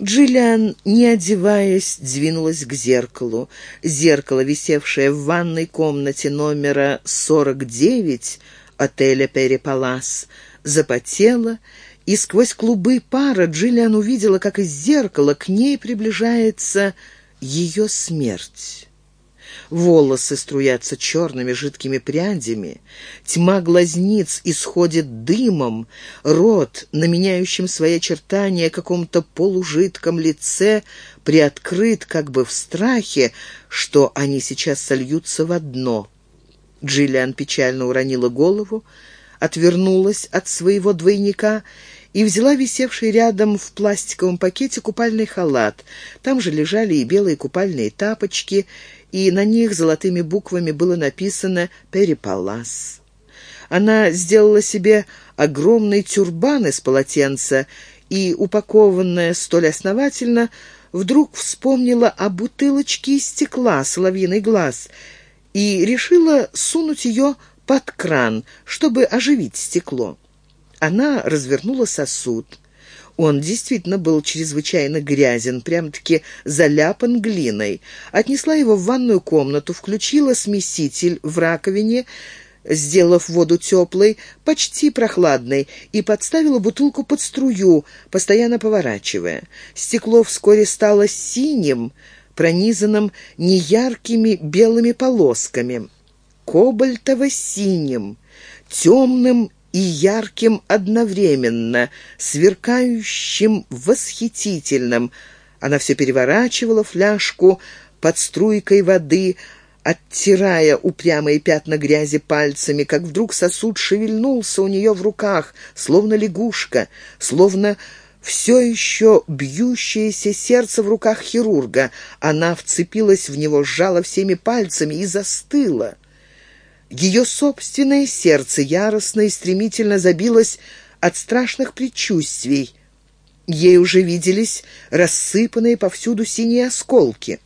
Джиллиан, не одеваясь, двинулась к зеркалу. Зеркало, висевшее в ванной комнате номера 49 отеля «Перепалас», запотело, и сквозь клубы пара Джиллиан увидела, как из зеркала к ней приближается ее смерть. Волосы струятся черными жидкими прядями, тьма глазниц исходит дымом, рот, на меняющем свои очертания каком-то полужидком лице, приоткрыт как бы в страхе, что они сейчас сольются в одно. Джиллиан печально уронила голову, отвернулась от своего двойника и взяла висевший рядом в пластиковом пакете купальный халат. Там же лежали и белые купальные тапочки, и на них золотыми буквами было написано «Перепалас». Она сделала себе огромный тюрбан из полотенца и, упакованная столь основательно, вдруг вспомнила о бутылочке из стекла «Соловьиный глаз» и решила сунуть ее под кран, чтобы оживить стекло. Она развернула сосуд. Он действительно был чрезвычайно грязен, прям-таки заляпан глиной. Отнесла его в ванную комнату, включила смеситель в раковине, сделав воду теплой, почти прохладной, и подставила бутылку под струю, постоянно поворачивая. Стекло вскоре стало синим, пронизанным неяркими белыми полосками, кобальтово-синим, темным и ярким одновременно, сверкающим, восхитительным. Она все переворачивала фляжку под струйкой воды, оттирая упрямые пятна грязи пальцами, как вдруг сосуд шевельнулся у нее в руках, словно лягушка, словно все еще бьющееся сердце в руках хирурга. Она вцепилась в него, сжала всеми пальцами и застыла. Ее собственное сердце яростно и стремительно забилось от страшных предчувствий. Ей уже виделись рассыпанные повсюду синие осколки.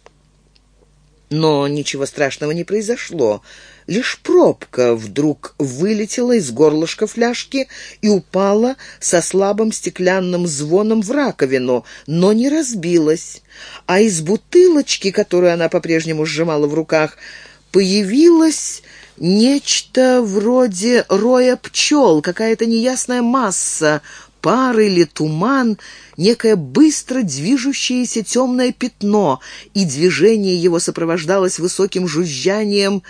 Но ничего страшного не произошло. Лишь пробка вдруг вылетела из горлышка фляжки и упала со слабым стеклянным звоном в раковину, но не разбилась. А из бутылочки, которую она по-прежнему сжимала в руках, появилась Нечто вроде роя пчел, какая-то неясная масса, пар или туман, некое быстро движущееся темное пятно, и движение его сопровождалось высоким жужжанием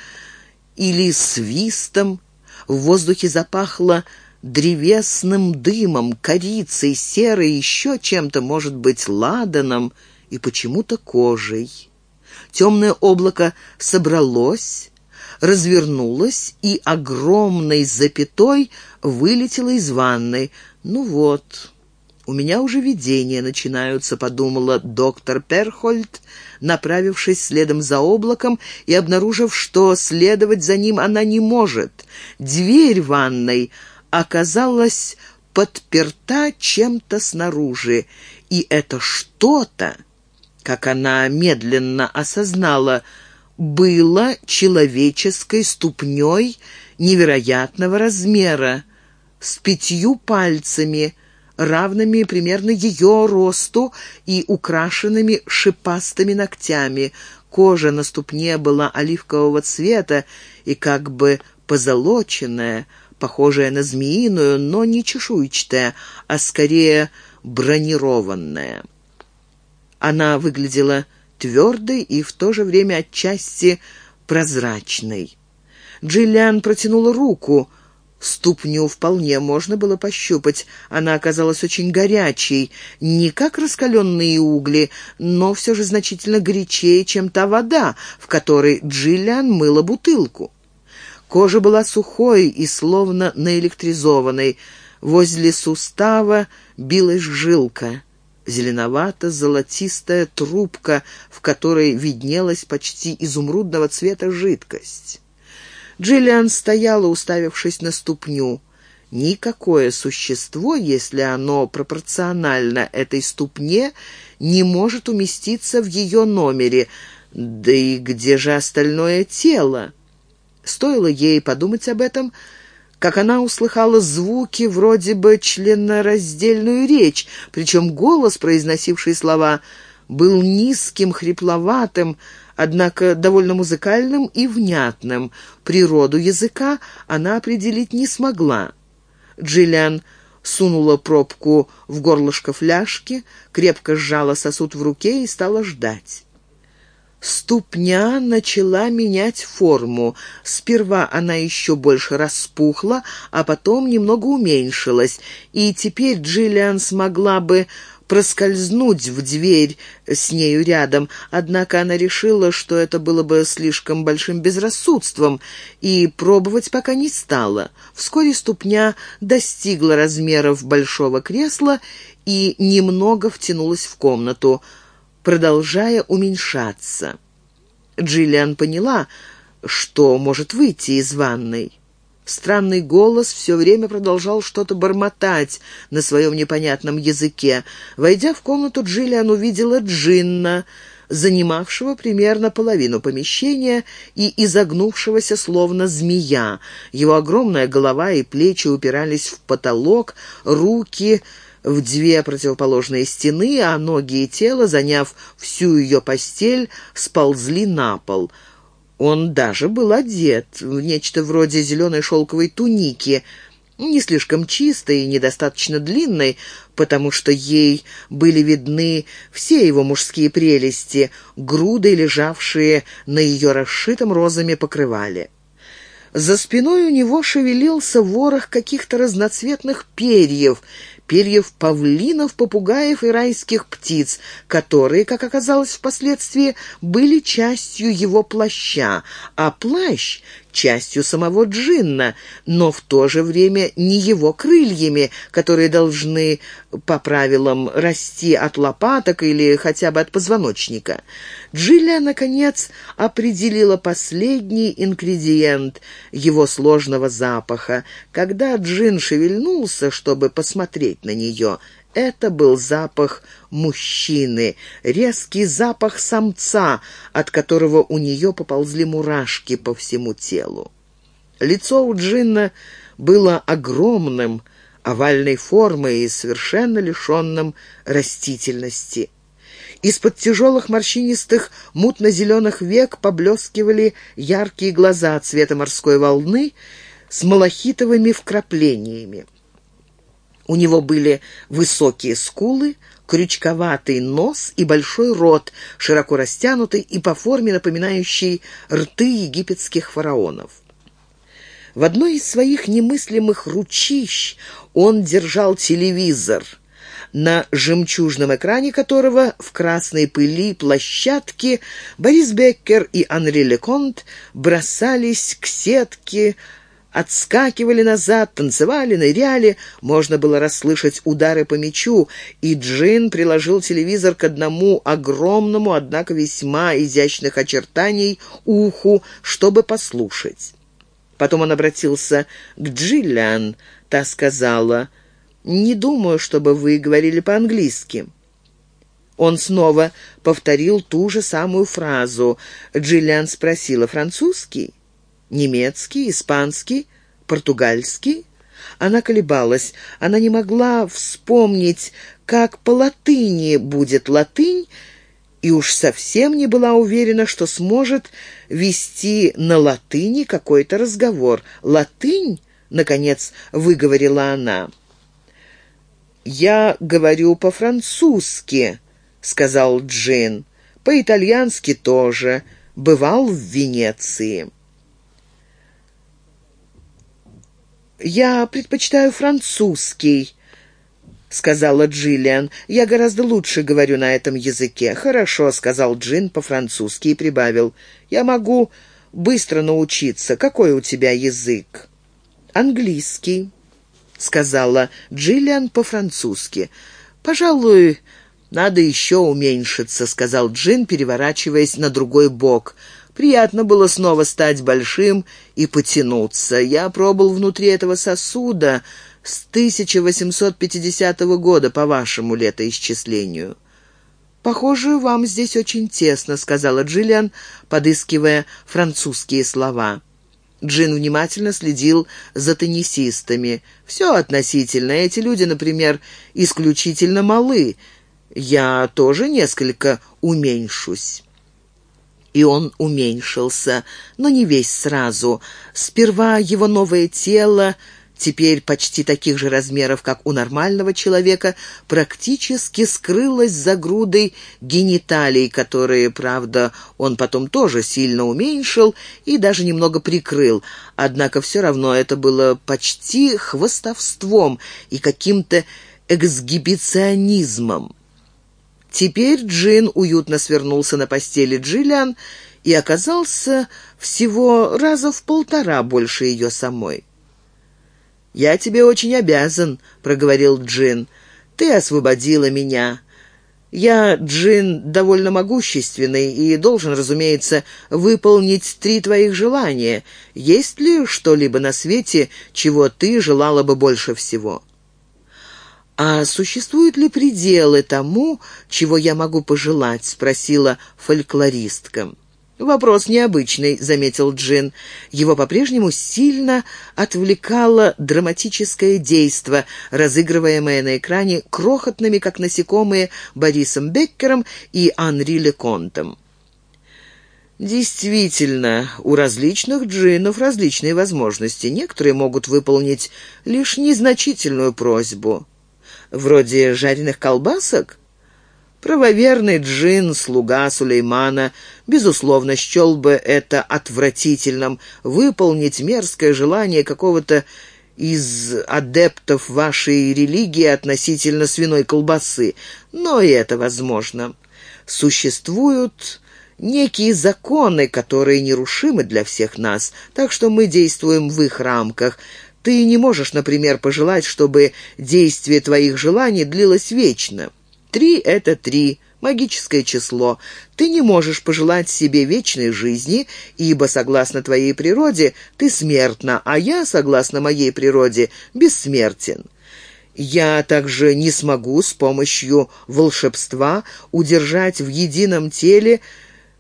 или свистом. В воздухе запахло древесным дымом, корицей, серой, еще чем-то, может быть, ладаном и почему-то кожей. Темное облако собралось, развернулась и огромной запятой вылетела из ванной. «Ну вот, у меня уже видения начинаются», — подумала доктор Перхольд, направившись следом за облаком и обнаружив, что следовать за ним она не может. Дверь ванной оказалась подперта чем-то снаружи, и это что-то, как она медленно осознала, — было человеческой ступней невероятного размера, с пятью пальцами, равными примерно ее росту и украшенными шипастыми ногтями. Кожа на ступне была оливкового цвета и как бы позолоченная, похожая на змеиную, но не чешуйчатая, а скорее бронированная. Она выглядела твердой и в то же время отчасти прозрачной. Джиллиан протянула руку. Ступню вполне можно было пощупать. Она оказалась очень горячей, не как раскаленные угли, но все же значительно горячее, чем та вода, в которой Джиллиан мыла бутылку. Кожа была сухой и словно наэлектризованной. Возле сустава билась жилка зеленовато-золотистая трубка, в которой виднелась почти изумрудного цвета жидкость. Джиллиан стояла, уставившись на ступню. Никакое существо, если оно пропорционально этой ступне, не может уместиться в ее номере. Да и где же остальное тело? Стоило ей подумать об этом, как она услыхала звуки, вроде бы членораздельную речь, причем голос, произносивший слова, был низким, хрипловатым, однако довольно музыкальным и внятным. Природу языка она определить не смогла. Джиллиан сунула пробку в горлышко фляжки, крепко сжала сосуд в руке и стала ждать. Ступня начала менять форму. Сперва она еще больше распухла, а потом немного уменьшилась, и теперь Джиллиан смогла бы проскользнуть в дверь с нею рядом, однако она решила, что это было бы слишком большим безрассудством, и пробовать пока не стала. Вскоре ступня достигла размеров большого кресла и немного втянулась в комнату, продолжая уменьшаться. Джиллиан поняла, что может выйти из ванной. Странный голос все время продолжал что-то бормотать на своем непонятном языке. Войдя в комнату, Джиллиан увидела Джинна, занимавшего примерно половину помещения и изогнувшегося словно змея. Его огромная голова и плечи упирались в потолок, руки в две противоположные стены, а ноги и тело, заняв всю ее постель, сползли на пол — он даже был одет в нечто вроде зеленой шелковой туники, не слишком чистой и недостаточно длинной, потому что ей были видны все его мужские прелести, груды, лежавшие на ее расшитом розами покрывале. За спиной у него шевелился ворох каких-то разноцветных перьев, перьев павлинов, попугаев и райских птиц, которые, как оказалось впоследствии, были частью его плаща, а плащ частью самого Джинна, но в то же время не его крыльями, которые должны по правилам расти от лопаток или хотя бы от позвоночника. Джилля, наконец, определила последний ингредиент его сложного запаха. Когда Джин шевельнулся, чтобы посмотреть на нее, это был запах мужчины, резкий запах самца, от которого у нее поползли мурашки по всему телу. Лицо у Джинна было огромным, овальной формы и совершенно лишенным растительности. Из-под тяжелых морщинистых мутно-зеленых век поблескивали яркие глаза цвета морской волны с малахитовыми вкраплениями. У него были высокие скулы, крючковатый нос и большой рот, широко растянутый и по форме напоминающий рты египетских фараонов. В одной из своих немыслимых ручищ он держал телевизор, на жемчужном экране которого в красной пыли площадки Борис Беккер и Анри Леконт бросались к сетке, отскакивали назад, танцевали, ныряли. Можно было расслышать удары по мячу, и Джин приложил телевизор к одному огромному, однако весьма изящных очертаний, уху, чтобы послушать. Потом он обратился к Джиллиан. Та сказала, «Не думаю, чтобы вы говорили по-английски». Он снова повторил ту же самую фразу. Джиллиан спросила, «Французский?» немецкий, испанский, португальский. Она колебалась. Она не могла вспомнить, как по латыни будет латынь, и уж совсем не была уверена, что сможет вести на латыни какой-то разговор. «Латынь?» — наконец выговорила она. «Я говорю по-французски», — сказал Джин. «По-итальянски тоже. Бывал в Венеции». «Я предпочитаю французский», — сказала Джиллиан. «Я гораздо лучше говорю на этом языке». «Хорошо», — сказал Джин по-французски и прибавил. «Я могу быстро научиться. Какой у тебя язык?» «Английский», — сказала Джиллиан по-французски. «Пожалуй, надо еще уменьшиться», — сказал Джин, переворачиваясь на другой бок. Приятно было снова стать большим и потянуться. Я пробыл внутри этого сосуда с 1850 года, по вашему летоисчислению. «Похоже, вам здесь очень тесно», — сказала Джиллиан, подыскивая французские слова. Джин внимательно следил за теннисистами. «Все относительно. Эти люди, например, исключительно малы. Я тоже несколько уменьшусь». И он уменьшился, но не весь сразу. Сперва его новое тело теперь почти таких же размеров, как у нормального человека, практически скрылась за грудой гениталий, которые, правда, он потом тоже сильно уменьшил и даже немного прикрыл. Однако все равно это было почти хвостовством и каким-то эксгибиционизмом. Теперь Джин уютно свернулся на постели Джиллиан и оказался всего раза в полтора больше ее самой. «Я тебе очень обязан», — проговорил Джин. «Ты освободила меня. Я, Джин, довольно могущественный и должен, разумеется, выполнить три твоих желания. Есть ли что-либо на свете, чего ты желала бы больше всего?» «А существуют ли пределы тому, чего я могу пожелать?» — спросила фольклористка. «Вопрос необычный», — заметил Джин. Его по-прежнему сильно отвлекало драматическое действо, разыгрываемое на экране крохотными, как насекомые, Борисом Беккером и Анри Леконтом. Действительно, у различных джинов различные возможности. Некоторые могут выполнить лишь незначительную просьбу. Вроде жареных колбасок? Правоверный джин, слуга Сулеймана, безусловно, счел бы это отвратительным, выполнить мерзкое желание какого-то из адептов вашей религии относительно свиной колбасы, но и это возможно. Существуют некие законы, которые нерушимы для всех нас, так что мы действуем в их рамках. Ты не можешь, например, пожелать, чтобы действие твоих желаний длилось вечно». Три — это три, магическое число. Ты не можешь пожелать себе вечной жизни, ибо, согласно твоей природе, ты смертна, а я, согласно моей природе, бессмертен. Я также не смогу с помощью волшебства удержать в едином теле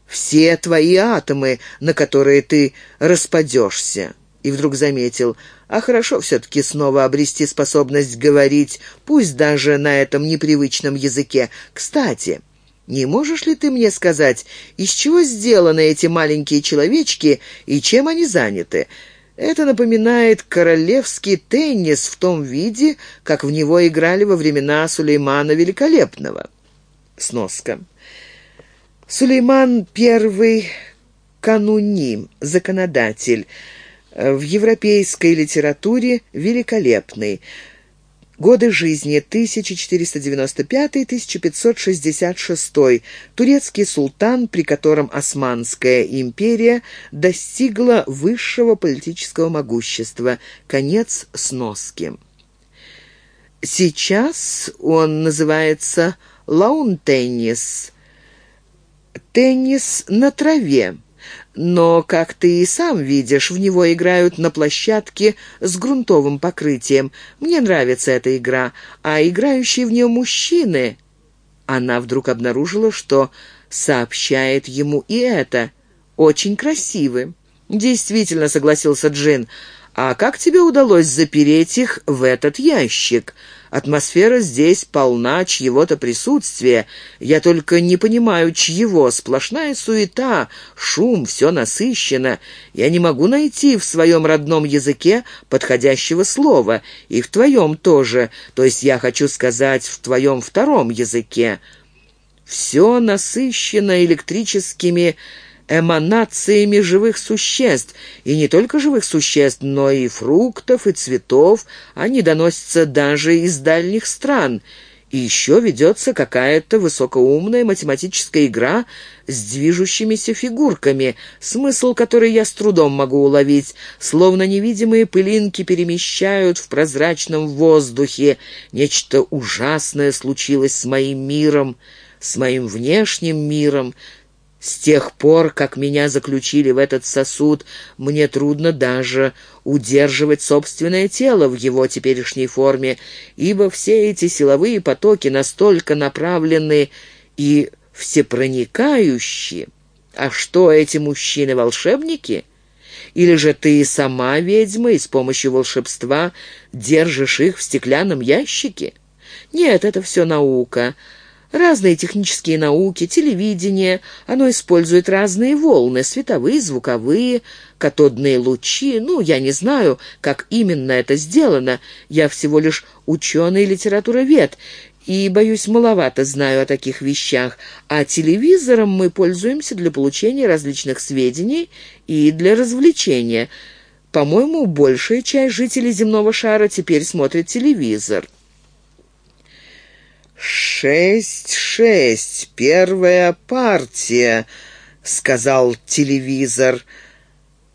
все твои атомы, на которые ты распадешься. И вдруг заметил — а хорошо все-таки снова обрести способность говорить, пусть даже на этом непривычном языке. Кстати, не можешь ли ты мне сказать, из чего сделаны эти маленькие человечки и чем они заняты? Это напоминает королевский теннис в том виде, как в него играли во времена Сулеймана Великолепного. Сноска. Сулейман I кануни, законодатель, в европейской литературе великолепный. Годы жизни 1495-1566. Турецкий султан, при котором Османская империя достигла высшего политического могущества. Конец сноски. Сейчас он называется лаун-теннис. Теннис на траве. Но, как ты и сам видишь, в него играют на площадке с грунтовым покрытием. Мне нравится эта игра, а играющие в нее мужчины... Она вдруг обнаружила, что сообщает ему и это. Очень красивы. «Действительно», — согласился Джин, — «А как тебе удалось запереть их в этот ящик? Атмосфера здесь полна чьего-то присутствия. Я только не понимаю, чьего. Сплошная суета, шум, все насыщенно. Я не могу найти в своем родном языке подходящего слова. И в твоем тоже. То есть я хочу сказать, в твоем втором языке. Все насыщено электрическими эманациями живых существ, и не только живых существ, но и фруктов, и цветов, они доносятся даже из дальних стран. И еще ведется какая-то высокоумная математическая игра с движущимися фигурками, смысл которой я с трудом могу уловить, словно невидимые пылинки перемещают в прозрачном воздухе. Нечто ужасное случилось с моим миром, с моим внешним миром, с тех пор, как меня заключили в этот сосуд, мне трудно даже удерживать собственное тело в его теперешней форме, ибо все эти силовые потоки настолько направлены и всепроникающие. А что, эти мужчины-волшебники? Или же ты сама ведьма и с помощью волшебства держишь их в стеклянном ящике? Нет, это все наука. Разные технические науки, телевидение, оно использует разные волны, световые, звуковые, катодные лучи. Ну, я не знаю, как именно это сделано. Я всего лишь ученый-литературовед, и, боюсь, маловато знаю о таких вещах, а телевизором мы пользуемся для получения различных сведений и для развлечения. По-моему, большая часть жителей земного шара теперь смотрит телевизор. «Шесть-шесть, первая партия», — сказал телевизор.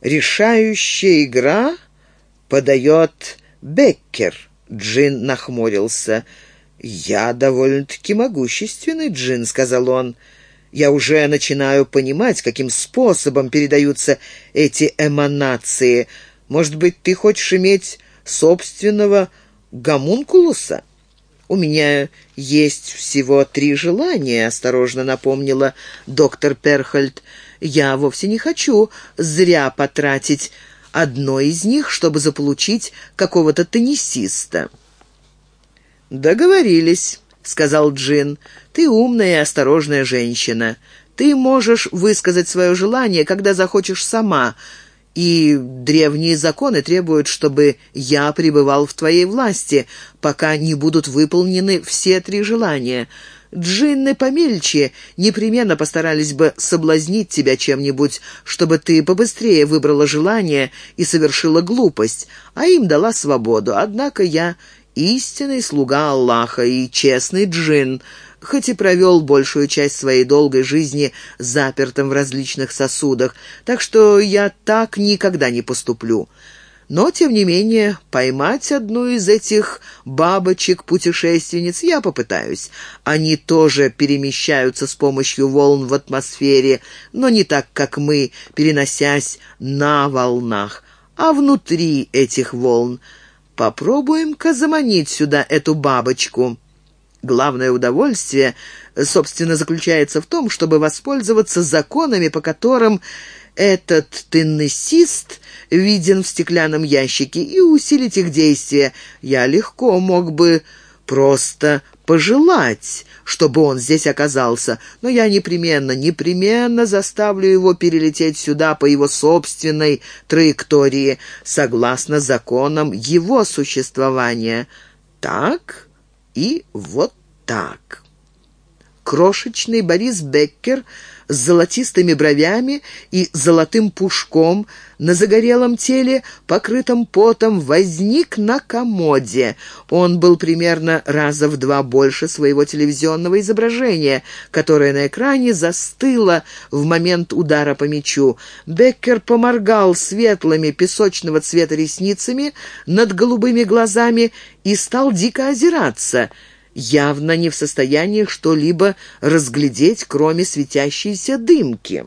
«Решающая игра подает Беккер». Джин нахмурился. «Я довольно-таки могущественный джин», — сказал он. «Я уже начинаю понимать, каким способом передаются эти эманации. Может быть, ты хочешь иметь собственного гомункулуса?» «У меня есть всего три желания», — осторожно напомнила доктор Перхольд. «Я вовсе не хочу зря потратить одно из них, чтобы заполучить какого-то теннисиста». «Договорились», — сказал Джин. «Ты умная и осторожная женщина. Ты можешь высказать свое желание, когда захочешь сама, и древние законы требуют, чтобы я пребывал в твоей власти, пока не будут выполнены все три желания». Джинны помельче непременно постарались бы соблазнить тебя чем-нибудь, чтобы ты побыстрее выбрала желание и совершила глупость, а им дала свободу. Однако я истинный слуга Аллаха и честный джин, хоть и провел большую часть своей долгой жизни запертым в различных сосудах, так что я так никогда не поступлю. Но, тем не менее, поймать одну из этих бабочек-путешественниц я попытаюсь. Они тоже перемещаются с помощью волн в атмосфере, но не так, как мы, переносясь на волнах, а внутри этих волн. Попробуем-ка заманить сюда эту бабочку. Главное удовольствие, собственно, заключается в том, чтобы воспользоваться законами, по которым этот теннисист виден в стеклянном ящике, и усилить их действие. Я легко мог бы просто пожелать, чтобы он здесь оказался, но я непременно, непременно заставлю его перелететь сюда по его собственной траектории, согласно законам его существования. Так и вот так. Крошечный Борис Беккер с золотистыми бровями и золотым пушком на загорелом теле, покрытом потом, возник на комоде. Он был примерно раза в два больше своего телевизионного изображения, которое на экране застыло в момент удара по мячу. Беккер поморгал светлыми песочного цвета ресницами над голубыми глазами и стал дико озираться — явно не в состоянии что-либо разглядеть, кроме светящейся дымки.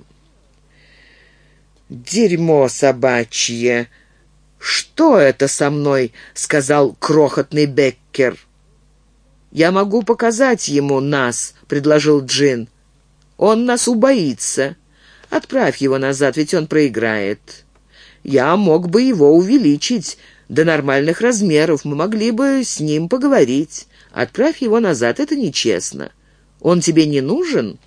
«Дерьмо собачье! Что это со мной?» — сказал крохотный Беккер. «Я могу показать ему нас», — предложил Джин. «Он нас убоится. Отправь его назад, ведь он проиграет. Я мог бы его увеличить до нормальных размеров, мы могли бы с ним поговорить». Отправь его назад, это нечестно. Он тебе не нужен?»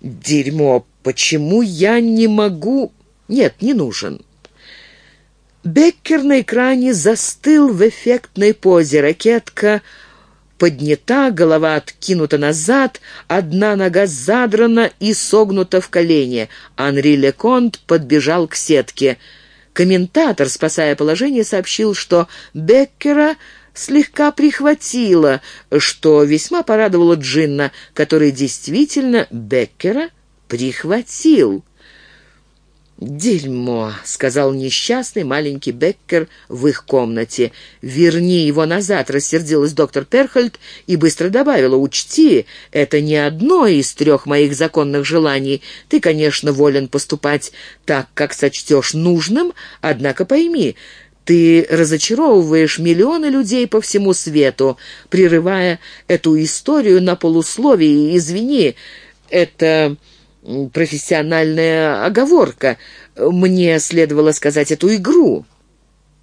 «Дерьмо, почему я не могу...» «Нет, не нужен». Беккер на экране застыл в эффектной позе. Ракетка поднята, голова откинута назад, одна нога задрана и согнута в колене. Анри Леконт подбежал к сетке. Комментатор, спасая положение, сообщил, что Беккера слегка прихватило, что весьма порадовало Джинна, который действительно Беккера прихватил. «Дерьмо», — сказал несчастный маленький Беккер в их комнате. «Верни его назад», — рассердилась доктор Перхольд и быстро добавила. «Учти, это не одно из трех моих законных желаний. Ты, конечно, волен поступать так, как сочтешь нужным, однако пойми, ты разочаровываешь миллионы людей по всему свету, прерывая эту историю на полусловии. Извини, это профессиональная оговорка. Мне следовало сказать эту игру.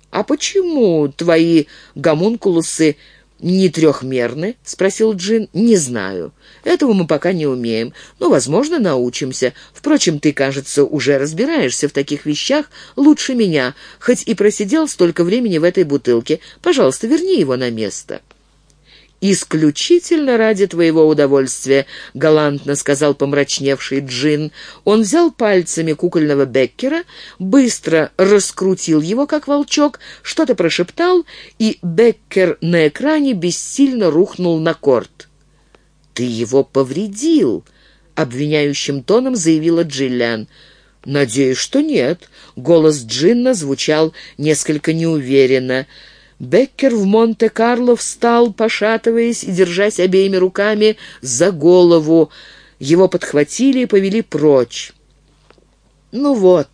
А почему твои гомункулусы не трехмерны?» — спросил Джин. «Не знаю. Этого мы пока не умеем. Но, возможно, научимся. Впрочем, ты, кажется, уже разбираешься в таких вещах лучше меня, хоть и просидел столько времени в этой бутылке. Пожалуйста, верни его на место» исключительно ради твоего удовольствия», — галантно сказал помрачневший Джин. Он взял пальцами кукольного Беккера, быстро раскрутил его, как волчок, что-то прошептал, и Беккер на экране бессильно рухнул на корт. «Ты его повредил», — обвиняющим тоном заявила Джиллиан. «Надеюсь, что нет». Голос Джинна звучал несколько неуверенно. Беккер в Монте-Карло встал, пошатываясь и держась обеими руками за голову. Его подхватили и повели прочь. «Ну вот,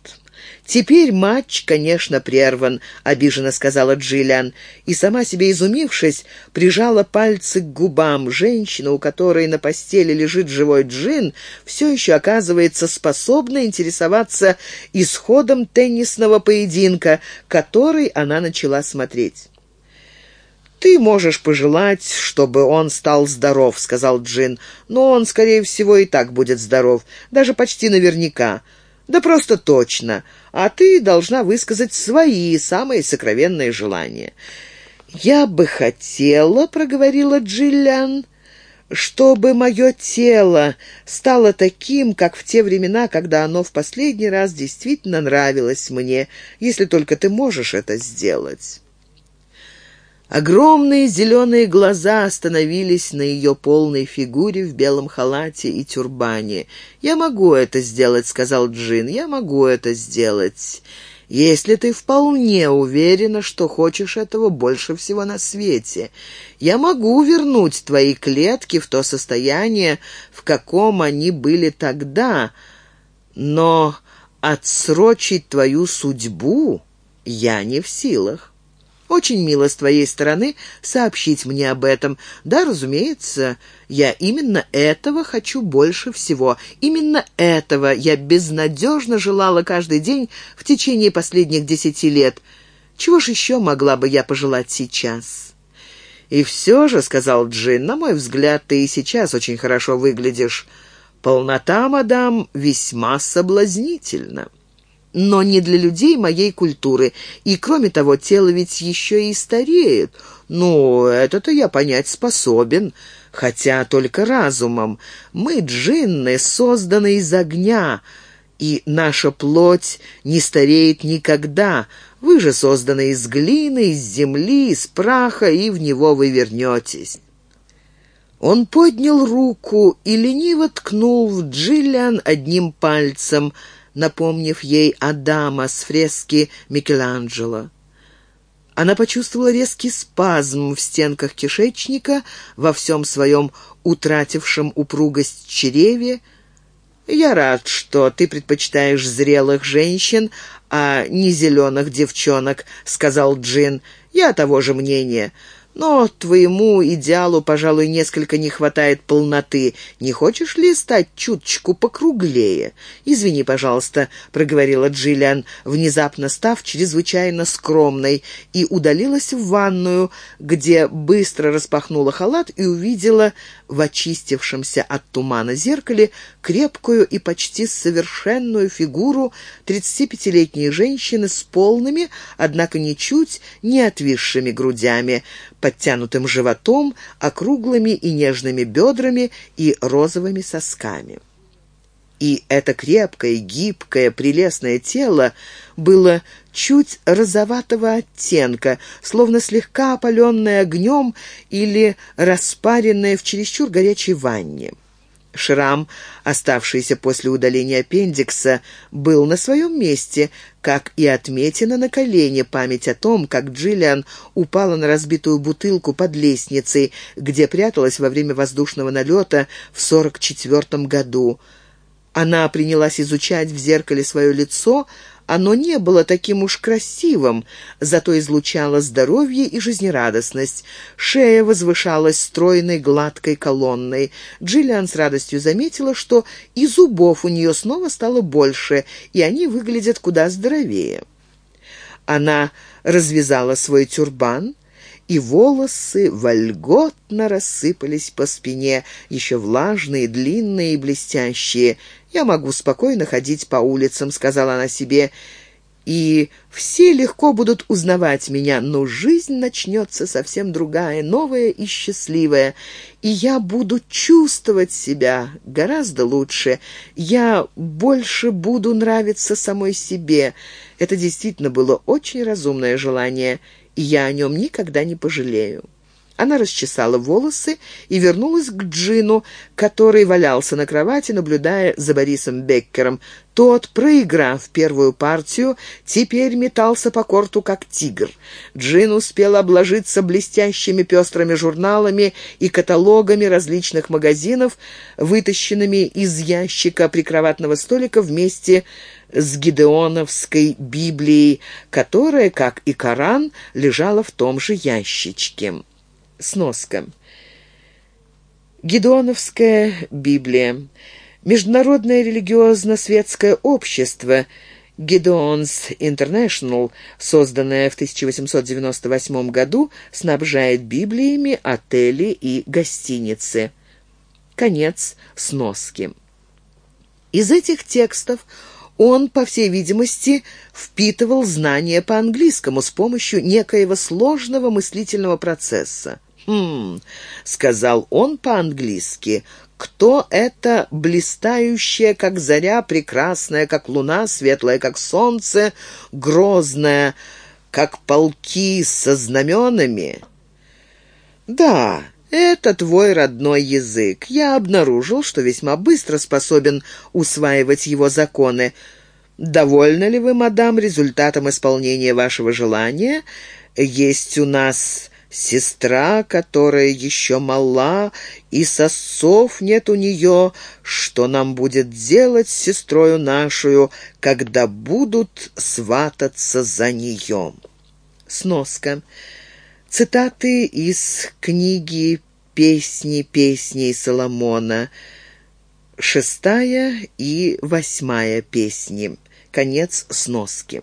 теперь матч, конечно, прерван», — обиженно сказала Джиллиан, и, сама себе изумившись, прижала пальцы к губам. Женщина, у которой на постели лежит живой джин, все еще оказывается способна интересоваться исходом теннисного поединка, который она начала смотреть. «Ты можешь пожелать, чтобы он стал здоров», — сказал Джин. «Но он, скорее всего, и так будет здоров. Даже почти наверняка. Да просто точно. А ты должна высказать свои самые сокровенные желания». «Я бы хотела», — проговорила Джиллиан, — «чтобы мое тело стало таким, как в те времена, когда оно в последний раз действительно нравилось мне, если только ты можешь это сделать». Огромные зеленые глаза остановились на ее полной фигуре в белом халате и тюрбане. «Я могу это сделать», — сказал Джин, — «я могу это сделать, если ты вполне уверена, что хочешь этого больше всего на свете. Я могу вернуть твои клетки в то состояние, в каком они были тогда, но отсрочить твою судьбу я не в силах». Очень мило с твоей стороны сообщить мне об этом. Да, разумеется, я именно этого хочу больше всего. Именно этого я безнадежно желала каждый день в течение последних десяти лет. Чего ж еще могла бы я пожелать сейчас?» «И все же», — сказал Джин, — «на мой взгляд, ты и сейчас очень хорошо выглядишь. Полнота, мадам, весьма соблазнительна» но не для людей моей культуры. И, кроме того, тело ведь еще и стареет. Ну, это-то я понять способен, хотя только разумом. Мы, джинны, созданы из огня, и наша плоть не стареет никогда. Вы же созданы из глины, из земли, из праха, и в него вы вернетесь». Он поднял руку и лениво ткнул в Джиллиан одним пальцем – напомнив ей Адама с фрески Микеланджело. Она почувствовала резкий спазм в стенках кишечника, во всем своем утратившем упругость чреве. «Я рад, что ты предпочитаешь зрелых женщин, а не зеленых девчонок», — сказал Джин. «Я того же мнения». Но твоему идеалу, пожалуй, несколько не хватает полноты. Не хочешь ли стать чуточку покруглее? Извини, пожалуйста, проговорила Джиллиан, внезапно став чрезвычайно скромной, и удалилась в ванную, где быстро распахнула халат и увидела в очистившемся от тумана зеркале крепкую и почти совершенную фигуру 35-летней женщины с полными, однако ничуть не отвисшими грудями, подтянутым животом, округлыми и нежными бедрами и розовыми сосками. И это крепкое, гибкое, прелестное тело было чуть розоватого оттенка, словно слегка опаленное огнем или распаренное в чересчур горячей ванне. Шрам, оставшийся после удаления аппендикса, был на своем месте, как и отметина на колене память о том, как Джиллиан упала на разбитую бутылку под лестницей, где пряталась во время воздушного налета в 44 году. Она принялась изучать в зеркале свое лицо, Оно не было таким уж красивым, зато излучало здоровье и жизнерадостность. Шея возвышалась стройной гладкой колонной. Джиллиан с радостью заметила, что и зубов у нее снова стало больше, и они выглядят куда здоровее. Она развязала свой тюрбан, и волосы вольготно рассыпались по спине, еще влажные, длинные и блестящие. «Я могу спокойно ходить по улицам», — сказала она себе, — «и все легко будут узнавать меня, но жизнь начнется совсем другая, новая и счастливая, и я буду чувствовать себя гораздо лучше, я больше буду нравиться самой себе». Это действительно было очень разумное желание — и я о нем никогда не пожалею». Она расчесала волосы и вернулась к Джину, который валялся на кровати, наблюдая за Борисом Беккером. Тот, проиграв первую партию, теперь метался по корту, как тигр. Джин успел обложиться блестящими пестрыми журналами и каталогами различных магазинов, вытащенными из ящика прикроватного столика вместе с Гидеоновской Библией, которая, как и Коран, лежала в том же ящичке. Сноска. Гедеоновская Библия. Международное религиозно-светское общество Гедеонс International, созданное в 1898 году, снабжает Библиями отели и гостиницы. Конец сноски. Из этих текстов он, по всей видимости, впитывал знания по английскому с помощью некоего сложного мыслительного процесса. «Хм», — сказал он по-английски, — «кто это блистающая, как заря, прекрасная, как луна, светлая, как солнце, грозная, как полки со знаменами?» «Да, это твой родной язык. Я обнаружил, что весьма быстро способен усваивать его законы. Довольны ли вы, мадам, результатом исполнения вашего желания? Есть у нас Сестра, которая еще мала, и сосов нет у нее, что нам будет делать с сестрою нашу, когда будут свататься за нее?» Сноска. Цитаты из книги «Песни песней Соломона», шестая и восьмая песни. Конец сноски.